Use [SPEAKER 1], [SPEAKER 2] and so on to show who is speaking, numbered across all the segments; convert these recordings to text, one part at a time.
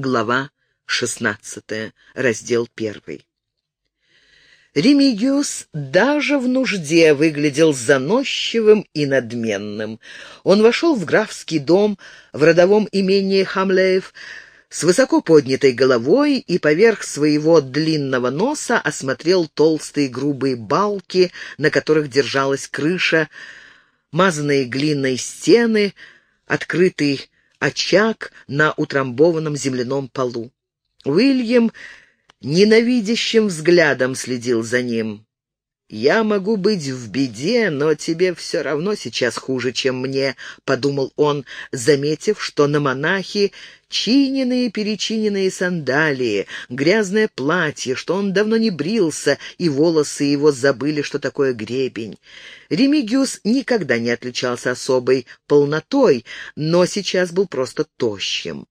[SPEAKER 1] Глава 16, раздел 1. Ремигиус даже в нужде выглядел заносчивым и надменным. Он вошел в графский дом в родовом имении Хамлеев с высоко поднятой головой и поверх своего длинного носа осмотрел толстые грубые балки, на которых держалась крыша, мазанные глиной стены, открытый очаг на утрамбованном земляном полу. Уильям ненавидящим взглядом следил за ним. «Я могу быть в беде, но тебе все равно сейчас хуже, чем мне», — подумал он, заметив, что на монахе чиненные-перечиненные сандалии, грязное платье, что он давно не брился, и волосы его забыли, что такое гребень. Ремигиус никогда не отличался особой полнотой, но сейчас был просто тощим.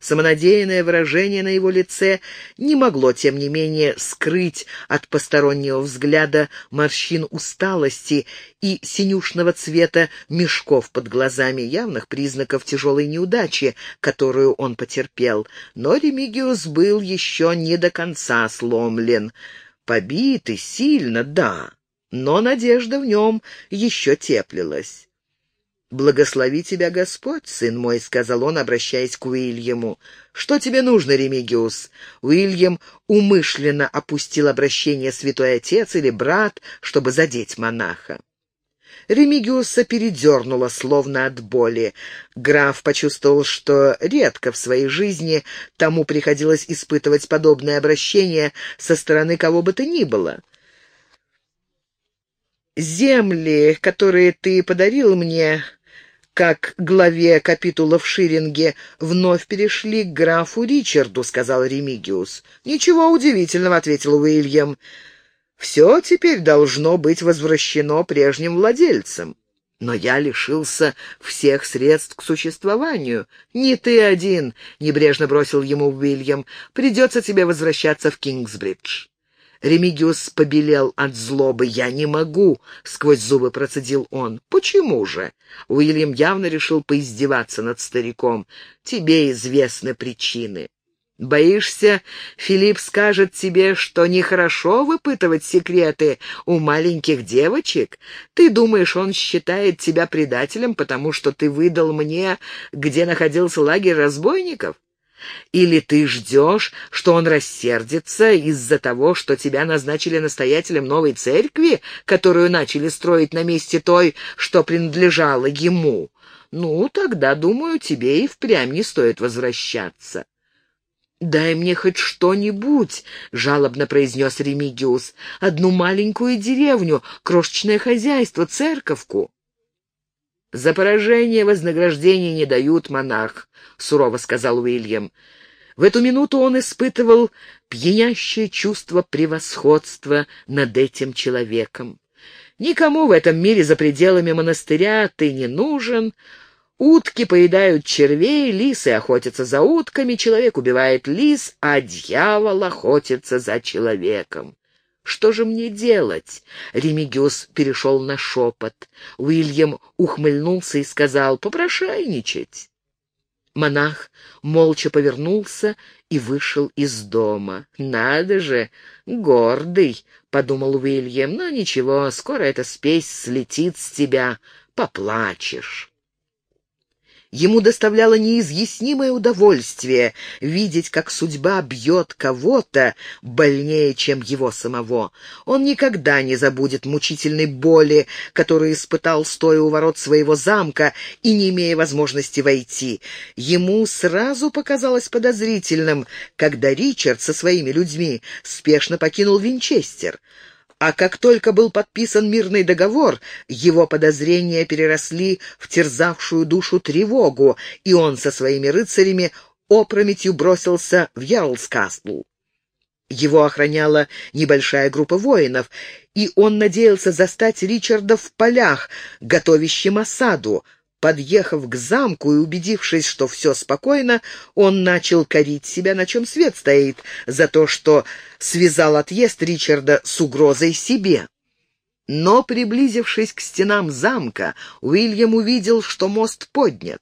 [SPEAKER 1] Самонадеянное выражение на его лице не могло, тем не менее, скрыть от постороннего взгляда морщин усталости и синюшного цвета мешков под глазами, явных признаков тяжелой неудачи, которую он потерпел. Но Ремигиус был еще не до конца сломлен. Побитый сильно, да, но надежда в нем еще теплилась. «Благослови тебя Господь, сын мой», — сказал он, обращаясь к Уильяму. «Что тебе нужно, Ремигиус?» Уильям умышленно опустил обращение «святой отец» или «брат», чтобы задеть монаха. Ремигиуса передернуло, словно от боли. Граф почувствовал, что редко в своей жизни тому приходилось испытывать подобное обращение со стороны кого бы то ни было. «Земли, которые ты подарил мне, как главе капитула в Ширинге, вновь перешли к графу Ричарду», — сказал Ремигиус. «Ничего удивительного», — ответил Уильям. «Все теперь должно быть возвращено прежним владельцам». «Но я лишился всех средств к существованию. Не ты один», — небрежно бросил ему Уильям. «Придется тебе возвращаться в Кингсбридж». Ремигиус побелел от злобы. «Я не могу!» — сквозь зубы процедил он. «Почему же?» Уильям явно решил поиздеваться над стариком. «Тебе известны причины». «Боишься, Филипп скажет тебе, что нехорошо выпытывать секреты у маленьких девочек? Ты думаешь, он считает тебя предателем, потому что ты выдал мне, где находился лагерь разбойников?» Или ты ждешь, что он рассердится из-за того, что тебя назначили настоятелем новой церкви, которую начали строить на месте той, что принадлежала ему? Ну, тогда, думаю, тебе и впрямь не стоит возвращаться. «Дай мне хоть что-нибудь», — жалобно произнес Ремигиус. «Одну маленькую деревню, крошечное хозяйство, церковку». «За поражение вознаграждения не дают, монах», — сурово сказал Уильям. В эту минуту он испытывал пьянящее чувство превосходства над этим человеком. Никому в этом мире за пределами монастыря ты не нужен. Утки поедают червей, лисы охотятся за утками, человек убивает лис, а дьявол охотится за человеком. Что же мне делать?» Ремигиус перешел на шепот. Уильям ухмыльнулся и сказал «попрошайничать». Монах молча повернулся и вышел из дома. «Надо же, гордый!» — подумал Уильям. «Но ничего, скоро эта спесь слетит с тебя, поплачешь». Ему доставляло неизъяснимое удовольствие видеть, как судьба бьет кого-то больнее, чем его самого. Он никогда не забудет мучительной боли, которую испытал, стоя у ворот своего замка и не имея возможности войти. Ему сразу показалось подозрительным, когда Ричард со своими людьми спешно покинул Винчестер. А как только был подписан мирный договор, его подозрения переросли в терзавшую душу тревогу, и он со своими рыцарями опрометью бросился в Ярлскастл. Его охраняла небольшая группа воинов, и он надеялся застать Ричарда в полях, готовящим осаду, Подъехав к замку и убедившись, что все спокойно, он начал корить себя, на чем свет стоит, за то, что связал отъезд Ричарда с угрозой себе. Но, приблизившись к стенам замка, Уильям увидел, что мост поднят.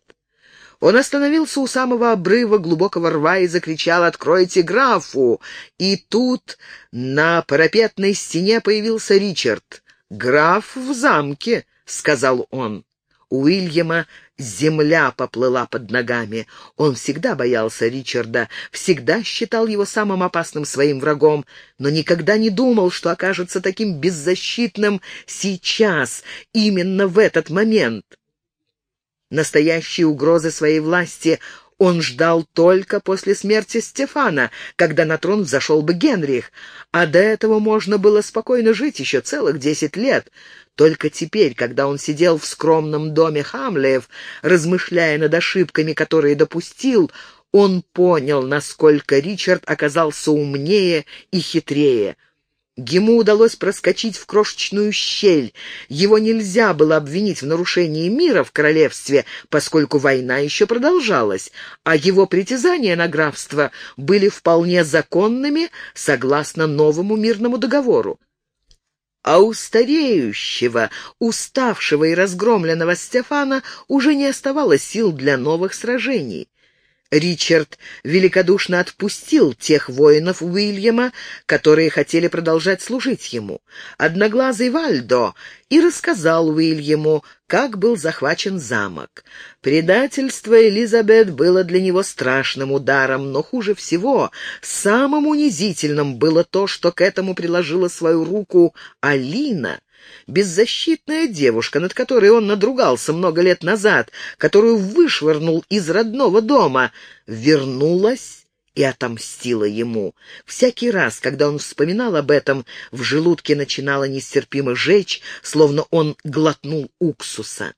[SPEAKER 1] Он остановился у самого обрыва глубокого рва и закричал «Откройте графу!» И тут на парапетной стене появился Ричард. «Граф в замке», — сказал он. Уильяма земля поплыла под ногами. Он всегда боялся Ричарда, всегда считал его самым опасным своим врагом, но никогда не думал, что окажется таким беззащитным сейчас, именно в этот момент. Настоящие угрозы своей власти он ждал только после смерти Стефана, когда на трон взошел бы Генрих, а до этого можно было спокойно жить еще целых десять лет. Только теперь, когда он сидел в скромном доме Хамлеев, размышляя над ошибками, которые допустил, он понял, насколько Ричард оказался умнее и хитрее. Ему удалось проскочить в крошечную щель. Его нельзя было обвинить в нарушении мира в королевстве, поскольку война еще продолжалась, а его притязания на графство были вполне законными согласно новому мирному договору. А у стареющего, уставшего и разгромленного Стефана уже не оставалось сил для новых сражений. Ричард великодушно отпустил тех воинов Уильяма, которые хотели продолжать служить ему. Одноглазый Вальдо и рассказал Уильяму, как был захвачен замок. Предательство Элизабет было для него страшным ударом, но хуже всего, самым унизительным было то, что к этому приложила свою руку Алина, Беззащитная девушка, над которой он надругался много лет назад, которую вышвырнул из родного дома, вернулась и отомстила ему. Всякий раз, когда он вспоминал об этом, в желудке начинало нестерпимо жечь, словно он глотнул уксуса.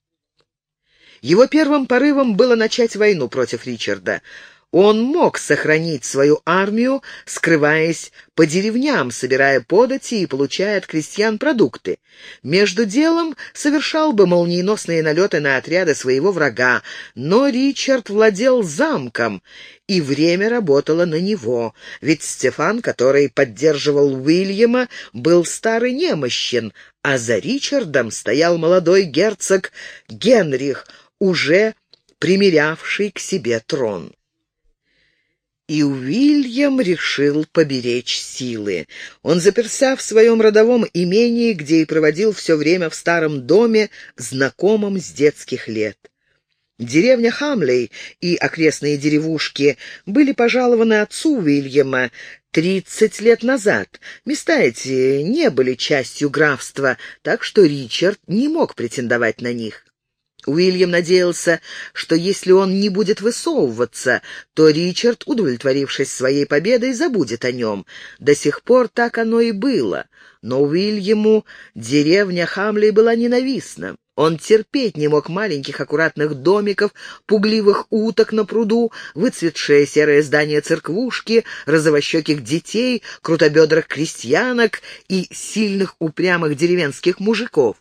[SPEAKER 1] Его первым порывом было начать войну против Ричарда. Он мог сохранить свою армию, скрываясь по деревням, собирая подати и получая от крестьян продукты. Между делом совершал бы молниеносные налеты на отряды своего врага, но Ричард владел замком, и время работало на него, ведь Стефан, который поддерживал Уильяма, был старый немощен, а за Ричардом стоял молодой герцог Генрих, уже примерявший к себе трон. И Уильям решил поберечь силы. Он заперся в своем родовом имении, где и проводил все время в старом доме, знакомом с детских лет. Деревня Хамлей и окрестные деревушки были пожалованы отцу Уильяма тридцать лет назад. Места эти не были частью графства, так что Ричард не мог претендовать на них. Уильям надеялся, что если он не будет высовываться, то Ричард, удовлетворившись своей победой, забудет о нем. До сих пор так оно и было. Но Уильяму деревня Хамлей была ненавистна. Он терпеть не мог маленьких аккуратных домиков, пугливых уток на пруду, выцветшее серое здание церквушки, розовощеких детей, крутобедрых крестьянок и сильных упрямых деревенских мужиков.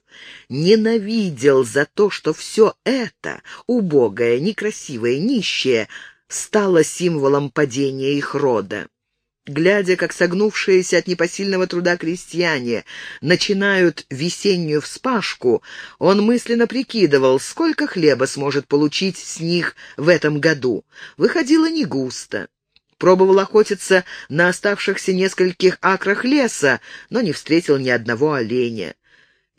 [SPEAKER 1] Ненавидел за то, что все это, убогое, некрасивое, нищее, стало символом падения их рода глядя, как согнувшиеся от непосильного труда крестьяне начинают весеннюю вспашку, он мысленно прикидывал, сколько хлеба сможет получить с них в этом году. Выходило не густо. Пробовал охотиться на оставшихся нескольких акрах леса, но не встретил ни одного оленя.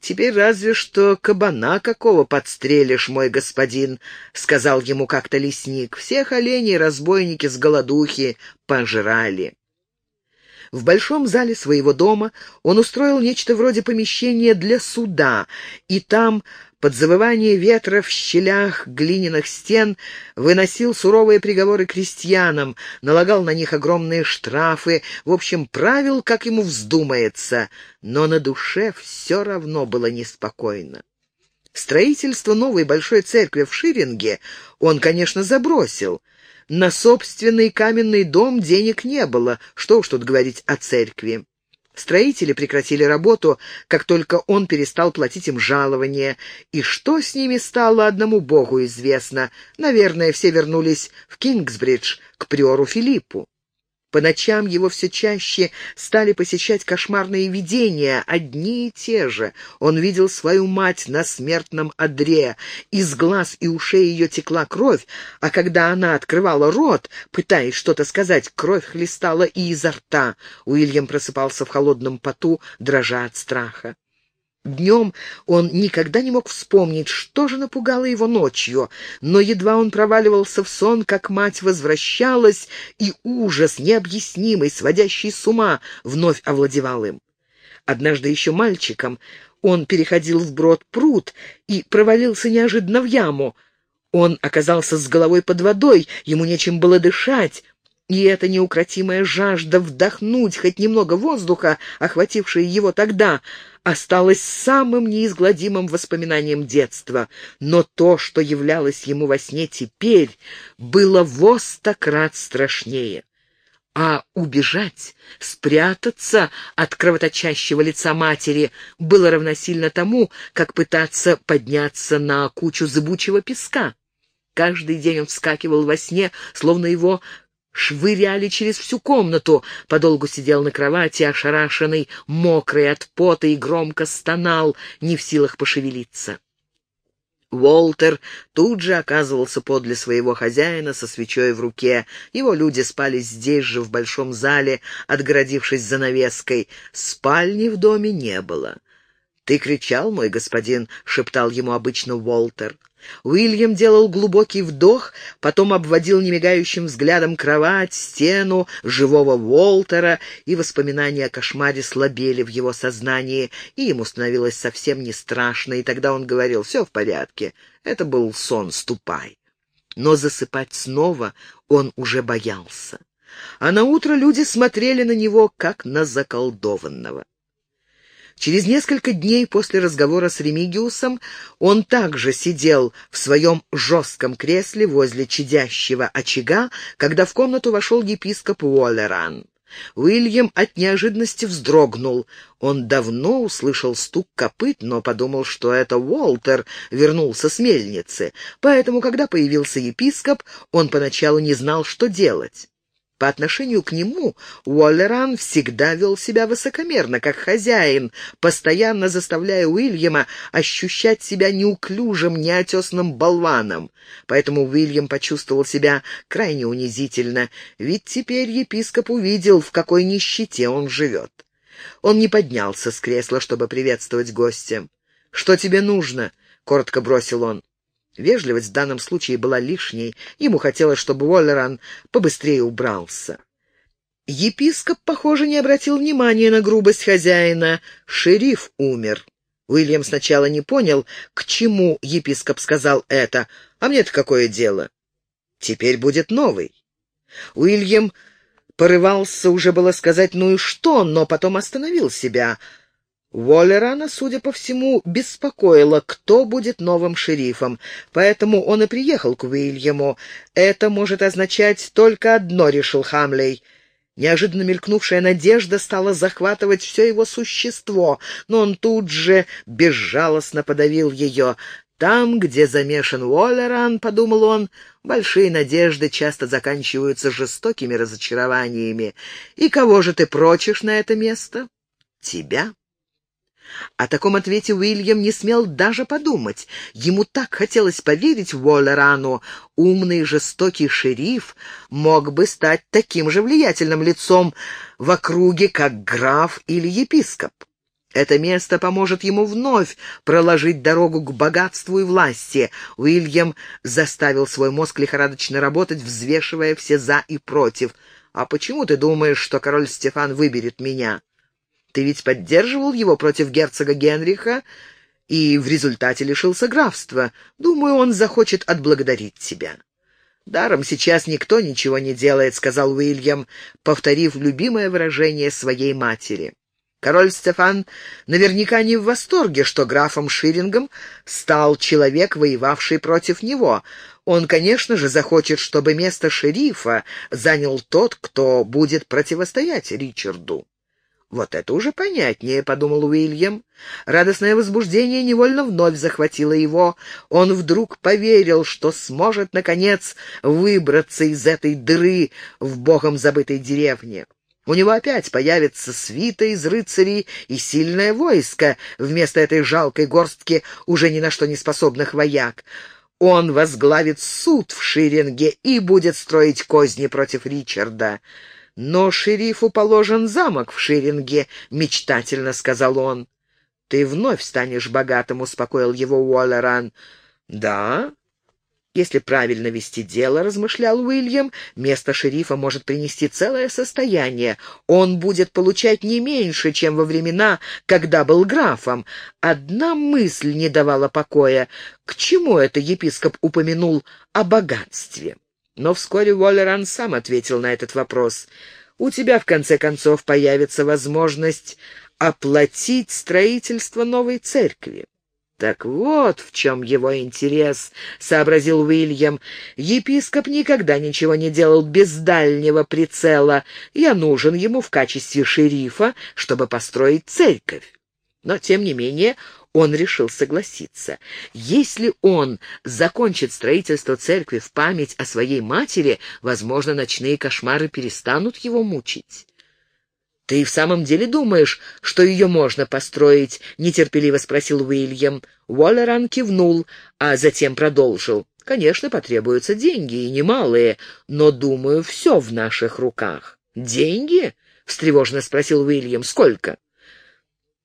[SPEAKER 1] «Теперь разве что кабана какого подстрелишь, мой господин», — сказал ему как-то лесник. «Всех оленей разбойники с голодухи пожрали». В большом зале своего дома он устроил нечто вроде помещения для суда, и там, под завывание ветра в щелях глиняных стен, выносил суровые приговоры крестьянам, налагал на них огромные штрафы, в общем, правил, как ему вздумается, но на душе все равно было неспокойно. Строительство новой большой церкви в Ширинге он, конечно, забросил — на собственный каменный дом денег не было, что уж тут говорить о церкви. Строители прекратили работу, как только он перестал платить им жалования, и что с ними стало, одному богу известно. Наверное, все вернулись в Кингсбридж к приору Филиппу. По ночам его все чаще стали посещать кошмарные видения, одни и те же. Он видел свою мать на смертном одре, из глаз и ушей ее текла кровь, а когда она открывала рот, пытаясь что-то сказать, кровь хлестала и изо рта. Уильям просыпался в холодном поту, дрожа от страха. Днем он никогда не мог вспомнить, что же напугало его ночью, но едва он проваливался в сон, как мать возвращалась, и ужас, необъяснимый, сводящий с ума, вновь овладевал им. Однажды еще мальчиком он переходил вброд пруд и провалился неожиданно в яму. Он оказался с головой под водой, ему нечем было дышать, и эта неукротимая жажда вдохнуть хоть немного воздуха, охватившая его тогда, осталась самым неизгладимым воспоминанием детства. Но то, что являлось ему во сне теперь, было во сто крат страшнее. А убежать, спрятаться от кровоточащего лица матери было равносильно тому, как пытаться подняться на кучу зыбучего песка. Каждый день он вскакивал во сне, словно его швыряли через всю комнату. Подолгу сидел на кровати, ошарашенный, мокрый от пота и громко стонал, не в силах пошевелиться. Уолтер тут же оказывался подле своего хозяина со свечой в руке. Его люди спали здесь же, в большом зале, отгородившись занавеской. Спальни в доме не было. «Ты кричал, мой господин», — шептал ему обычно Уолтер. Уильям делал глубокий вдох, потом обводил немигающим взглядом кровать, стену, живого Уолтера, и воспоминания о кошмаре слабели в его сознании, и ему становилось совсем не страшно, и тогда он говорил «все в порядке, это был сон, ступай». Но засыпать снова он уже боялся. А на утро люди смотрели на него, как на заколдованного. Через несколько дней после разговора с Ремигиусом он также сидел в своем жестком кресле возле чадящего очага, когда в комнату вошел епископ Уоллеран. Уильям от неожиданности вздрогнул. Он давно услышал стук копыт, но подумал, что это Уолтер вернулся с мельницы. Поэтому, когда появился епископ, он поначалу не знал, что делать. По отношению к нему Уоллеран всегда вел себя высокомерно, как хозяин, постоянно заставляя Уильяма ощущать себя неуклюжим, неотесным болваном. Поэтому Уильям почувствовал себя крайне унизительно, ведь теперь епископ увидел, в какой нищете он живет. Он не поднялся с кресла, чтобы приветствовать гостя. «Что тебе нужно?» — коротко бросил он. Вежливость в данном случае была лишней. Ему хотелось, чтобы Уоллеран побыстрее убрался. Епископ, похоже, не обратил внимания на грубость хозяина. Шериф умер. Уильям сначала не понял, к чему епископ сказал это. А мне-то какое дело? Теперь будет новый. Уильям порывался уже было сказать «ну и что», но потом остановил себя. Воллерана, судя по всему, беспокоило, кто будет новым шерифом, поэтому он и приехал к Уильяму. «Это может означать только одно», — решил Хамлей. Неожиданно мелькнувшая надежда стала захватывать все его существо, но он тут же безжалостно подавил ее. «Там, где замешан Уоллеран, — подумал он, — большие надежды часто заканчиваются жестокими разочарованиями. И кого же ты прочишь на это место? Тебя?» О таком ответе Уильям не смел даже подумать. Ему так хотелось поверить Уоллерану. Умный жестокий шериф мог бы стать таким же влиятельным лицом в округе, как граф или епископ. Это место поможет ему вновь проложить дорогу к богатству и власти. Уильям заставил свой мозг лихорадочно работать, взвешивая все «за» и «против». «А почему ты думаешь, что король Стефан выберет меня?» Ты ведь поддерживал его против герцога Генриха и в результате лишился графства. Думаю, он захочет отблагодарить тебя». «Даром сейчас никто ничего не делает», — сказал Уильям, повторив любимое выражение своей матери. Король Стефан наверняка не в восторге, что графом Ширингом стал человек, воевавший против него. Он, конечно же, захочет, чтобы место шерифа занял тот, кто будет противостоять Ричарду. «Вот это уже понятнее», — подумал Уильям. Радостное возбуждение невольно вновь захватило его. Он вдруг поверил, что сможет, наконец, выбраться из этой дыры в богом забытой деревне. У него опять появится свита из рыцарей и сильное войско вместо этой жалкой горстки уже ни на что не способных вояк. Он возглавит суд в Ширинге и будет строить козни против Ричарда. «Но шерифу положен замок в Ширинге», — мечтательно сказал он. «Ты вновь станешь богатым», — успокоил его Уоллеран. «Да?» «Если правильно вести дело», — размышлял Уильям, — «место шерифа может принести целое состояние. Он будет получать не меньше, чем во времена, когда был графом. Одна мысль не давала покоя. К чему это епископ упомянул о богатстве?» Но вскоре Уоллеран сам ответил на этот вопрос. «У тебя, в конце концов, появится возможность оплатить строительство новой церкви». «Так вот в чем его интерес», — сообразил Уильям. «Епископ никогда ничего не делал без дальнего прицела. Я нужен ему в качестве шерифа, чтобы построить церковь». Но, тем не менее, он решил согласиться. Если он закончит строительство церкви в память о своей матери, возможно, ночные кошмары перестанут его мучить. «Ты в самом деле думаешь, что ее можно построить?» — нетерпеливо спросил Уильям. Уоллеран кивнул, а затем продолжил. «Конечно, потребуются деньги, и немалые, но, думаю, все в наших руках». «Деньги?» — встревоженно спросил Уильям. «Сколько?»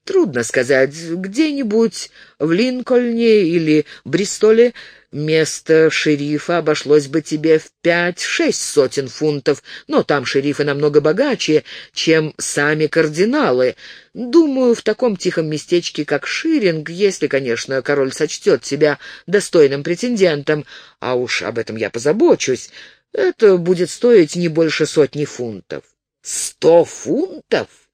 [SPEAKER 1] Трудно сказать, где-нибудь в Линкольне или Бристоле место шерифа обошлось бы тебе в пять-шесть сотен фунтов, но там шерифы намного богаче, чем сами кардиналы. Думаю, в таком тихом местечке, как Ширинг, если, конечно, король сочтет тебя достойным претендентом, а уж об этом я позабочусь, это будет стоить не больше сотни фунтов. Сто фунтов?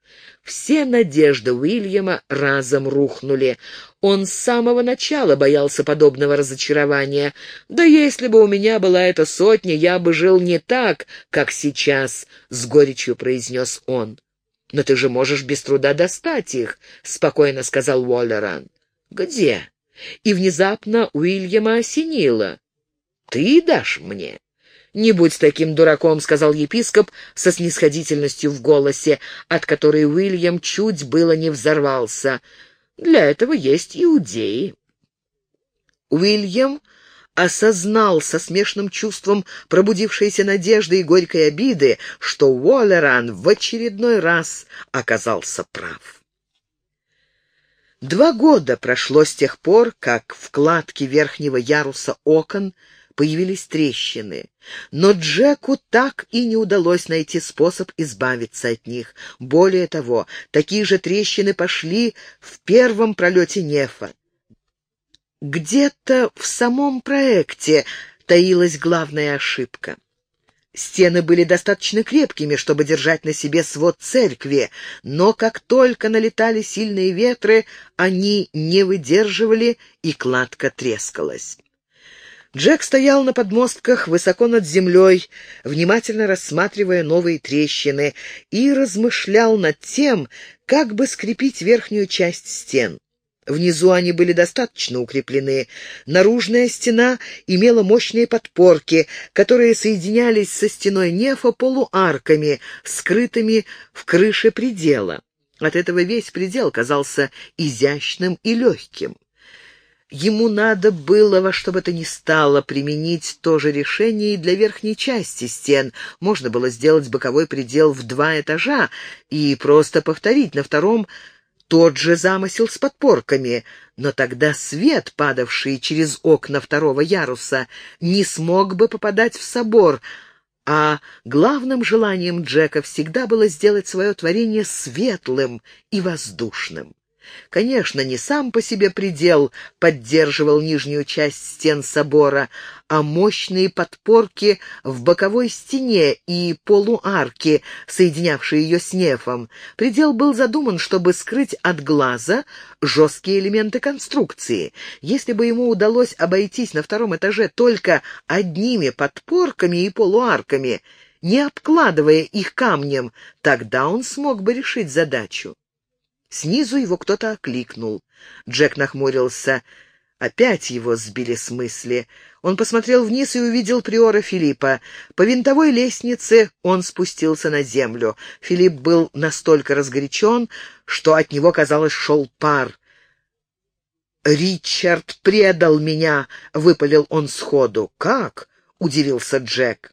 [SPEAKER 1] Все надежды Уильяма разом рухнули. Он с самого начала боялся подобного разочарования. «Да если бы у меня была эта сотня, я бы жил не так, как сейчас», — с горечью произнес он. «Но ты же можешь без труда достать их», — спокойно сказал Уоллеран. «Где?» И внезапно Уильяма осенило. «Ты дашь мне?» «Не будь таким дураком», — сказал епископ со снисходительностью в голосе, от которой Уильям чуть было не взорвался. «Для этого есть иудеи». Уильям осознал со смешным чувством пробудившейся надежды и горькой обиды, что Уоллеран в очередной раз оказался прав. Два года прошло с тех пор, как в кладке верхнего яруса окон появились трещины. Но Джеку так и не удалось найти способ избавиться от них. Более того, такие же трещины пошли в первом пролете Нефа. Где-то в самом проекте таилась главная ошибка. Стены были достаточно крепкими, чтобы держать на себе свод церкви, но как только налетали сильные ветры, они не выдерживали, и кладка трескалась. Джек стоял на подмостках высоко над землей, внимательно рассматривая новые трещины, и размышлял над тем, как бы скрепить верхнюю часть стен. Внизу они были достаточно укреплены. Наружная стена имела мощные подпорки, которые соединялись со стеной нефа полуарками, скрытыми в крыше предела. От этого весь предел казался изящным и легким. Ему надо было во что бы то ни стало применить то же решение и для верхней части стен. Можно было сделать боковой предел в два этажа и просто повторить на втором тот же замысел с подпорками, но тогда свет, падавший через окна второго яруса, не смог бы попадать в собор, а главным желанием Джека всегда было сделать свое творение светлым и воздушным. Конечно, не сам по себе предел поддерживал нижнюю часть стен собора, а мощные подпорки в боковой стене и полуарки, соединявшие ее с нефом. Предел был задуман, чтобы скрыть от глаза жесткие элементы конструкции. Если бы ему удалось обойтись на втором этаже только одними подпорками и полуарками, не обкладывая их камнем, тогда он смог бы решить задачу. Снизу его кто-то окликнул. Джек нахмурился. Опять его сбили с мысли. Он посмотрел вниз и увидел приора Филиппа. По винтовой лестнице он спустился на землю. Филипп был настолько разгорячен, что от него, казалось, шел пар. «Ричард предал меня!» — выпалил он сходу. «Как?» — удивился Джек.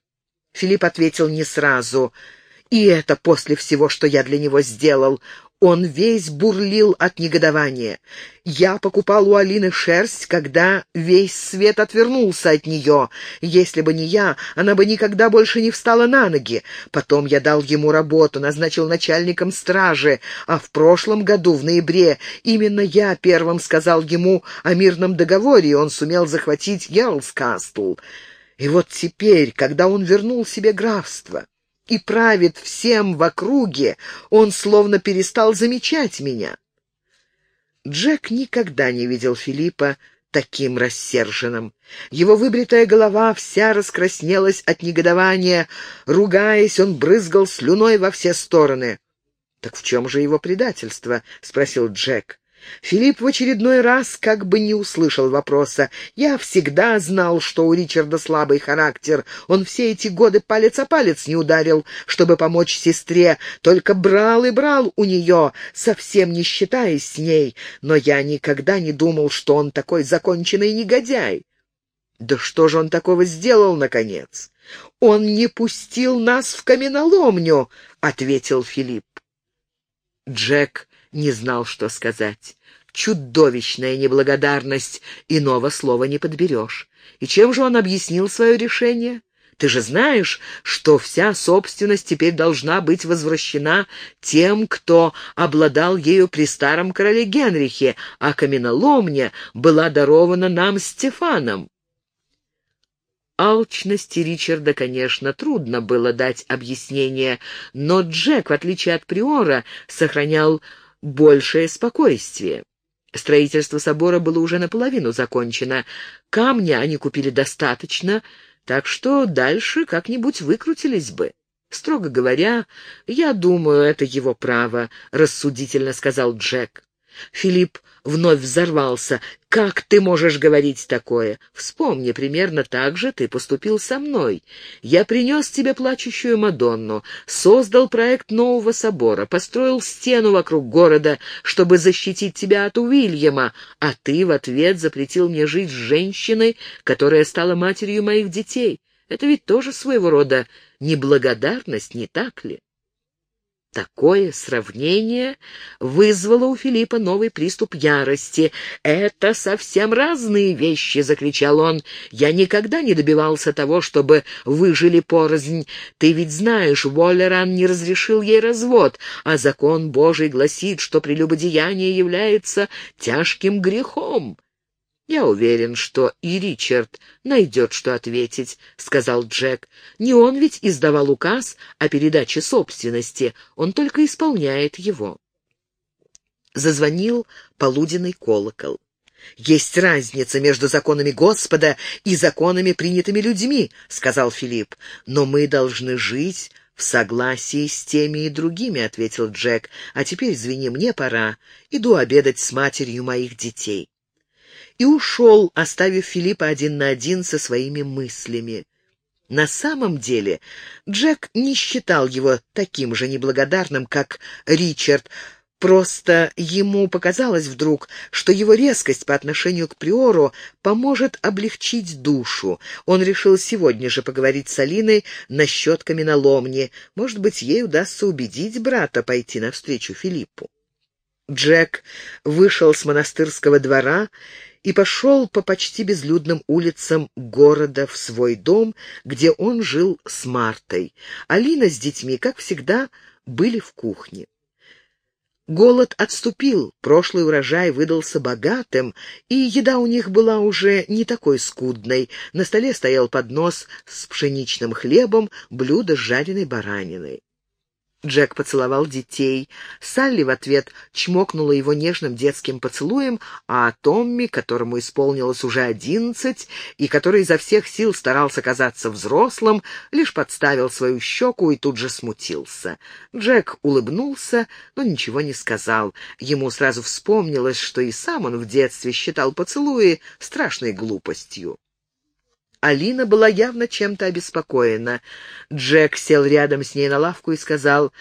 [SPEAKER 1] Филипп ответил не сразу. «И это после всего, что я для него сделал. Он весь бурлил от негодования. Я покупал у Алины шерсть, когда весь свет отвернулся от нее. Если бы не я, она бы никогда больше не встала на ноги. Потом я дал ему работу, назначил начальником стражи, а в прошлом году, в ноябре, именно я первым сказал ему о мирном договоре, и он сумел захватить Ярлскастл. И вот теперь, когда он вернул себе графство и правит всем в округе, он словно перестал замечать меня. Джек никогда не видел Филиппа таким рассерженным. Его выбритая голова вся раскраснелась от негодования. Ругаясь, он брызгал слюной во все стороны. «Так в чем же его предательство?» — спросил Джек. Филипп в очередной раз как бы не услышал вопроса. «Я всегда знал, что у Ричарда слабый характер. Он все эти годы палец о палец не ударил, чтобы помочь сестре, только брал и брал у нее, совсем не считаясь с ней. Но я никогда не думал, что он такой законченный негодяй». «Да что же он такого сделал, наконец?» «Он не пустил нас в каменоломню», — ответил Филипп. Джек не знал, что сказать. Чудовищная неблагодарность, иного слова не подберешь. И чем же он объяснил свое решение? Ты же знаешь, что вся собственность теперь должна быть возвращена тем, кто обладал ею при старом короле Генрихе, а каменоломня была дарована нам Стефаном. Алчности Ричарда, конечно, трудно было дать объяснение, но Джек, в отличие от Приора, сохранял большее спокойствие. Строительство собора было уже наполовину закончено. Камня они купили достаточно, так что дальше как-нибудь выкрутились бы. «Строго говоря, я думаю, это его право», — рассудительно сказал Джек. Филипп вновь взорвался. «Как ты можешь говорить такое? Вспомни, примерно так же ты поступил со мной. Я принес тебе плачущую Мадонну, создал проект нового собора, построил стену вокруг города, чтобы защитить тебя от Уильяма, а ты в ответ запретил мне жить с женщиной, которая стала матерью моих детей. Это ведь тоже своего рода неблагодарность, не так ли?» Такое сравнение вызвало у Филиппа новый приступ ярости. «Это совсем разные вещи!» — закричал он. «Я никогда не добивался того, чтобы выжили порознь. Ты ведь знаешь, Воллеран не разрешил ей развод, а закон Божий гласит, что прелюбодеяние является тяжким грехом». «Я уверен, что и Ричард найдет, что ответить», — сказал Джек. «Не он ведь издавал указ о передаче собственности, он только исполняет его». Зазвонил полуденный колокол. «Есть разница между законами Господа и законами, принятыми людьми», — сказал Филипп. «Но мы должны жить в согласии с теми и другими», — ответил Джек. «А теперь, извини, мне пора. Иду обедать с матерью моих детей» и ушел, оставив Филиппа один на один со своими мыслями. На самом деле Джек не считал его таким же неблагодарным, как Ричард, Просто ему показалось вдруг, что его резкость по отношению к Приору поможет облегчить душу. Он решил сегодня же поговорить с Алиной насчет каменоломни. Может быть, ей удастся убедить брата пойти навстречу Филиппу. Джек вышел с монастырского двора и пошел по почти безлюдным улицам города в свой дом, где он жил с Мартой. Алина с детьми, как всегда, были в кухне. Голод отступил, прошлый урожай выдался богатым, и еда у них была уже не такой скудной. На столе стоял поднос с пшеничным хлебом, блюдо с жареной бараниной. Джек поцеловал детей. Салли в ответ чмокнула его нежным детским поцелуем, а Томми, которому исполнилось уже одиннадцать и который изо всех сил старался казаться взрослым, лишь подставил свою щеку и тут же смутился. Джек улыбнулся, но ничего не сказал. Ему сразу вспомнилось, что и сам он в детстве считал поцелуи страшной глупостью. Алина была явно чем-то обеспокоена. Джек сел рядом с ней на лавку и сказал,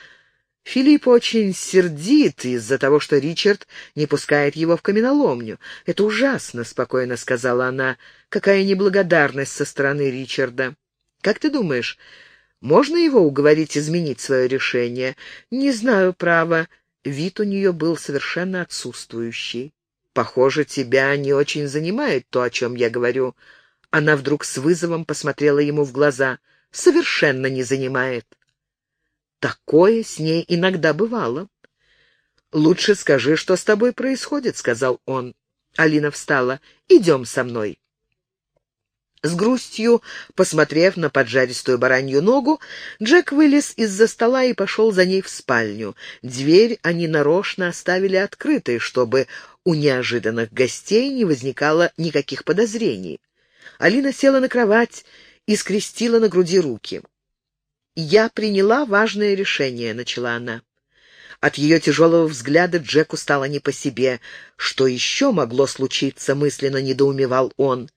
[SPEAKER 1] «Филипп очень сердит из-за того, что Ричард не пускает его в каменоломню. Это ужасно», — спокойно сказала она. «Какая неблагодарность со стороны Ричарда. Как ты думаешь, можно его уговорить изменить свое решение? Не знаю, право». Вид у нее был совершенно отсутствующий. «Похоже, тебя не очень занимает то, о чем я говорю». Она вдруг с вызовом посмотрела ему в глаза. «Совершенно не занимает». Такое с ней иногда бывало. «Лучше скажи, что с тобой происходит», — сказал он. Алина встала. «Идем со мной». С грустью, посмотрев на поджаристую баранью ногу, Джек вылез из-за стола и пошел за ней в спальню. Дверь они нарочно оставили открытой, чтобы у неожиданных гостей не возникало никаких подозрений. Алина села на кровать и скрестила на груди руки. «Я приняла важное решение», — начала она. От ее тяжелого взгляда Джеку стало не по себе. Что еще могло случиться, мысленно недоумевал он.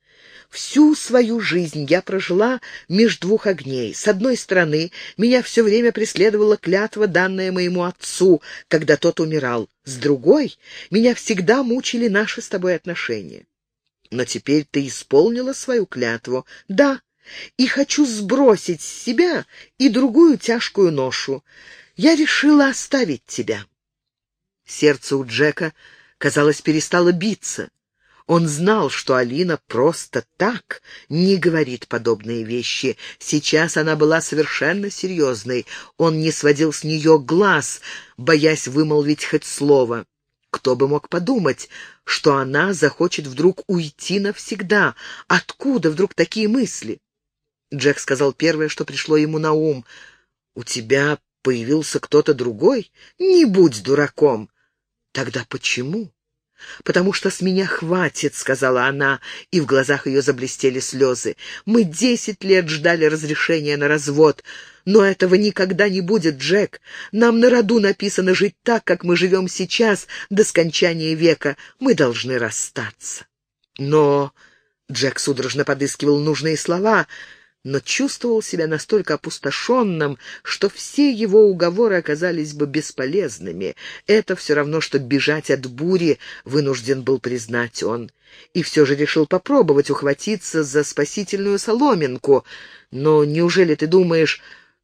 [SPEAKER 1] Всю свою жизнь я прожила между двух огней. С одной стороны, меня все время преследовала клятва, данная моему отцу, когда тот умирал. С другой, меня всегда мучили наши с тобой отношения. Но теперь ты исполнила свою клятву. Да, и хочу сбросить с себя и другую тяжкую ношу. Я решила оставить тебя. Сердце у Джека, казалось, перестало биться. Он знал, что Алина просто так не говорит подобные вещи. Сейчас она была совершенно серьезной. Он не сводил с нее глаз, боясь вымолвить хоть слово. Кто бы мог подумать, что она захочет вдруг уйти навсегда? Откуда вдруг такие мысли? Джек сказал первое, что пришло ему на ум. «У тебя появился кто-то другой? Не будь дураком!» «Тогда почему?» «Потому что с меня хватит», — сказала она, и в глазах ее заблестели слезы. «Мы десять лет ждали разрешения на развод, но этого никогда не будет, Джек. Нам на роду написано жить так, как мы живем сейчас, до скончания века. Мы должны расстаться». «Но...» — Джек судорожно подыскивал нужные слова — но чувствовал себя настолько опустошенным, что все его уговоры оказались бы бесполезными. Это все равно, что бежать от бури, вынужден был признать он. И все же решил попробовать ухватиться за спасительную соломинку. Но неужели ты думаешь,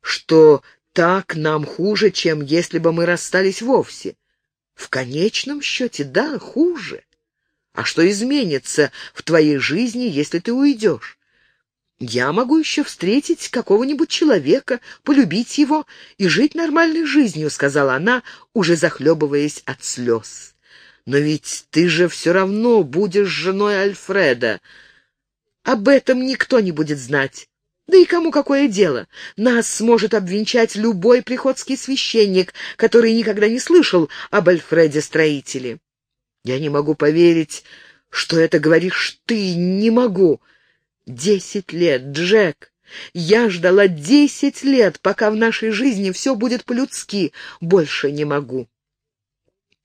[SPEAKER 1] что так нам хуже, чем если бы мы расстались вовсе? В конечном счете, да, хуже. А что изменится в твоей жизни, если ты уйдешь? Я могу еще встретить какого-нибудь человека, полюбить его и жить нормальной жизнью», — сказала она, уже захлебываясь от слез. «Но ведь ты же все равно будешь женой Альфреда. Об этом никто не будет знать. Да и кому какое дело? Нас сможет обвенчать любой приходский священник, который никогда не слышал об Альфреде-строителе. Я не могу поверить, что это говоришь ты, не могу». Десять лет, Джек. Я ждала десять лет, пока в нашей жизни все будет по-людски. Больше не могу.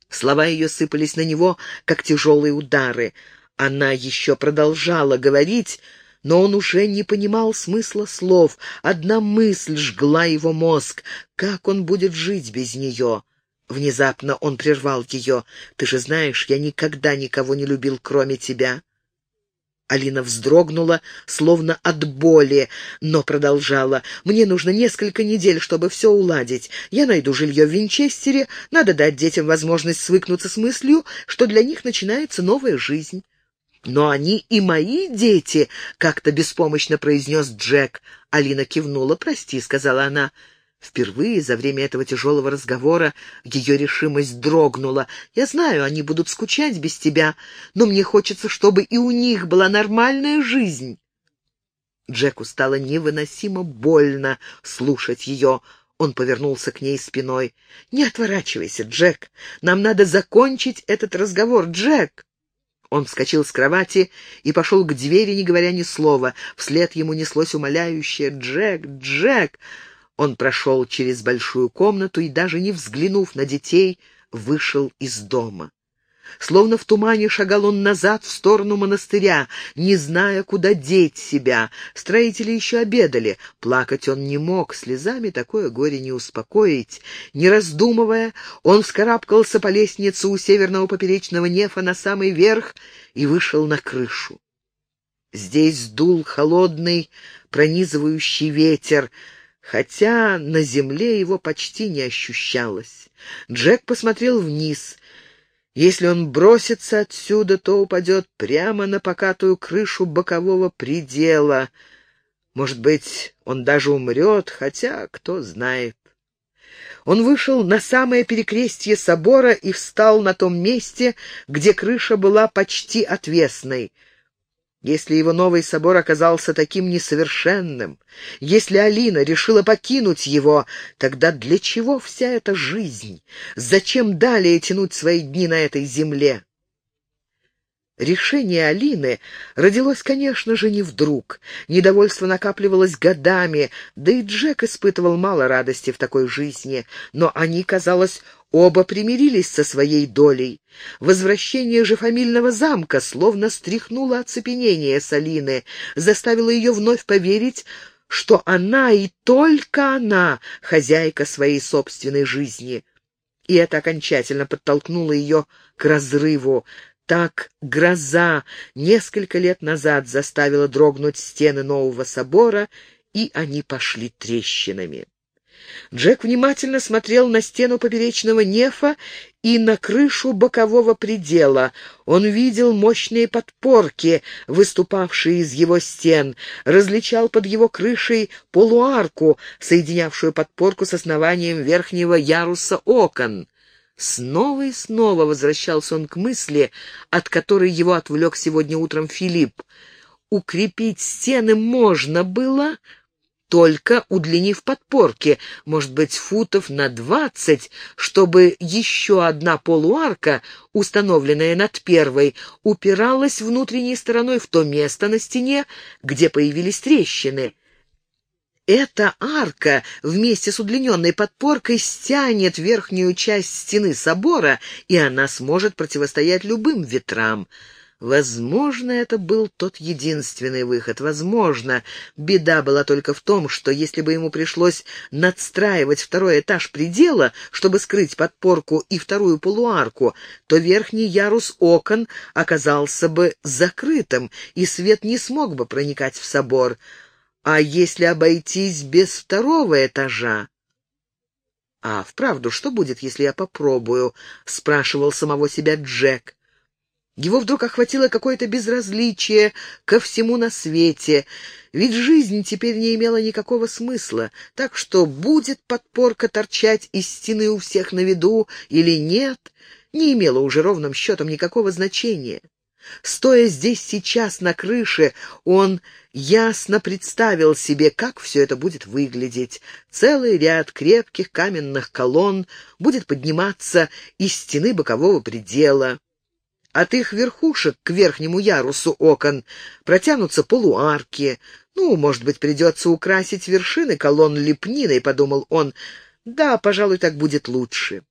[SPEAKER 1] Слова ее сыпались на него, как тяжелые удары. Она еще продолжала говорить, но он уже не понимал смысла слов. Одна мысль жгла его мозг. Как он будет жить без нее? Внезапно он прервал ее. «Ты же знаешь, я никогда никого не любил, кроме тебя. Алина вздрогнула, словно от боли, но продолжала. «Мне нужно несколько недель, чтобы все уладить. Я найду жилье в Винчестере, надо дать детям возможность свыкнуться с мыслью, что для них начинается новая жизнь». «Но они и мои дети», — как-то беспомощно произнес Джек. Алина кивнула. «Прости», — сказала она. Впервые за время этого тяжелого разговора ее решимость дрогнула. «Я знаю, они будут скучать без тебя, но мне хочется, чтобы и у них была нормальная жизнь». Джеку стало невыносимо больно слушать ее. Он повернулся к ней спиной. «Не отворачивайся, Джек. Нам надо закончить этот разговор, Джек!» Он вскочил с кровати и пошел к двери, не говоря ни слова. Вслед ему неслось умоляющее «Джек! Джек!» Он прошел через большую комнату и, даже не взглянув на детей, вышел из дома. Словно в тумане шагал он назад в сторону монастыря, не зная, куда деть себя. Строители еще обедали. Плакать он не мог, слезами такое горе не успокоить. Не раздумывая, он вскарабкался по лестнице у северного поперечного нефа на самый верх и вышел на крышу. Здесь дул холодный, пронизывающий ветер, хотя на земле его почти не ощущалось. Джек посмотрел вниз. Если он бросится отсюда, то упадет прямо на покатую крышу бокового предела. Может быть, он даже умрет, хотя кто знает. Он вышел на самое перекрестье собора и встал на том месте, где крыша была почти отвесной — если его новый собор оказался таким несовершенным, если Алина решила покинуть его, тогда для чего вся эта жизнь? Зачем далее тянуть свои дни на этой земле? Решение Алины родилось, конечно же, не вдруг. Недовольство накапливалось годами, да и Джек испытывал мало радости в такой жизни, но они, казалось, Оба примирились со своей долей. Возвращение же фамильного замка словно стряхнуло оцепенение Салины, заставило ее вновь поверить, что она и только она хозяйка своей собственной жизни. И это окончательно подтолкнуло ее к разрыву. Так гроза несколько лет назад заставила дрогнуть стены нового собора, и они пошли трещинами. Джек внимательно смотрел на стену поперечного нефа и на крышу бокового предела. Он видел мощные подпорки, выступавшие из его стен, различал под его крышей полуарку, соединявшую подпорку с основанием верхнего яруса окон. Снова и снова возвращался он к мысли, от которой его отвлек сегодня утром Филипп. Укрепить стены можно было, только удлинив подпорки, может быть, футов на двадцать, чтобы еще одна полуарка, установленная над первой, упиралась внутренней стороной в то место на стене, где появились трещины. Эта арка вместе с удлиненной подпоркой стянет верхнюю часть стены собора, и она сможет противостоять любым ветрам. Возможно, это был тот единственный выход. Возможно. Беда была только в том, что если бы ему пришлось надстраивать второй этаж предела, чтобы скрыть подпорку и вторую полуарку, то верхний ярус окон оказался бы закрытым, и свет не смог бы проникать в собор. А если обойтись без второго этажа? «А вправду, что будет, если я попробую?» — спрашивал самого себя Джек. Его вдруг охватило какое-то безразличие ко всему на свете, ведь жизнь теперь не имела никакого смысла, так что будет подпорка торчать из стены у всех на виду или нет, не имело уже ровным счетом никакого значения. Стоя здесь сейчас на крыше, он ясно представил себе, как все это будет выглядеть. Целый ряд крепких каменных колонн будет подниматься из стены бокового предела. От их верхушек к верхнему ярусу окон протянутся полуарки. Ну, может быть, придется украсить вершины колонн лепниной, — подумал он. Да, пожалуй, так будет лучше.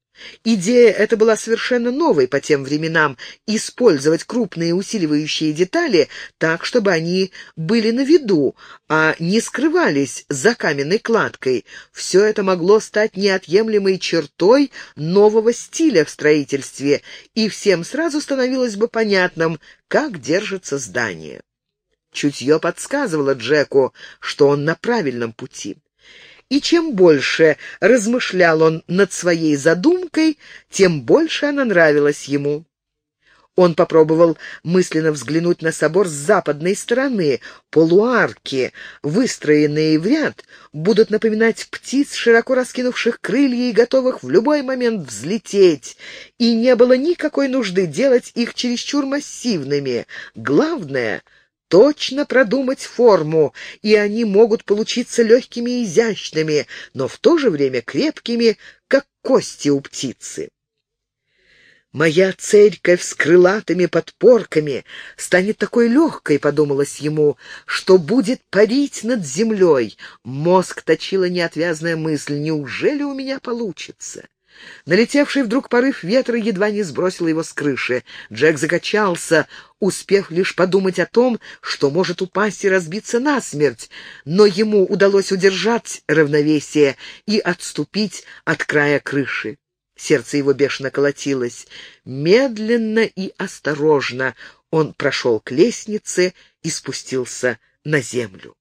[SPEAKER 1] Идея эта была совершенно новой по тем временам — использовать крупные усиливающие детали так, чтобы они были на виду, а не скрывались за каменной кладкой. Все это могло стать неотъемлемой чертой нового стиля в строительстве, и всем сразу становилось бы понятным, как держится здание. Чутье подсказывало Джеку, что он на правильном пути. И чем больше размышлял он над своей задумкой, тем больше она нравилась ему. Он попробовал мысленно взглянуть на собор с западной стороны. Полуарки, выстроенные в ряд, будут напоминать птиц, широко раскинувших крылья и готовых в любой момент взлететь. И не было никакой нужды делать их чересчур массивными. Главное — точно продумать форму, и они могут получиться легкими и изящными, но в то же время крепкими, как кости у птицы. «Моя церковь с крылатыми подпорками станет такой легкой», — подумалось ему, — «что будет парить над землей». Мозг точила неотвязная мысль, «Неужели у меня получится?» Налетевший вдруг порыв ветра едва не сбросил его с крыши. Джек закачался, успев лишь подумать о том, что может упасть и разбиться насмерть, но ему удалось удержать равновесие и отступить от края крыши. Сердце его бешено колотилось. Медленно и осторожно он прошел к лестнице и спустился на землю.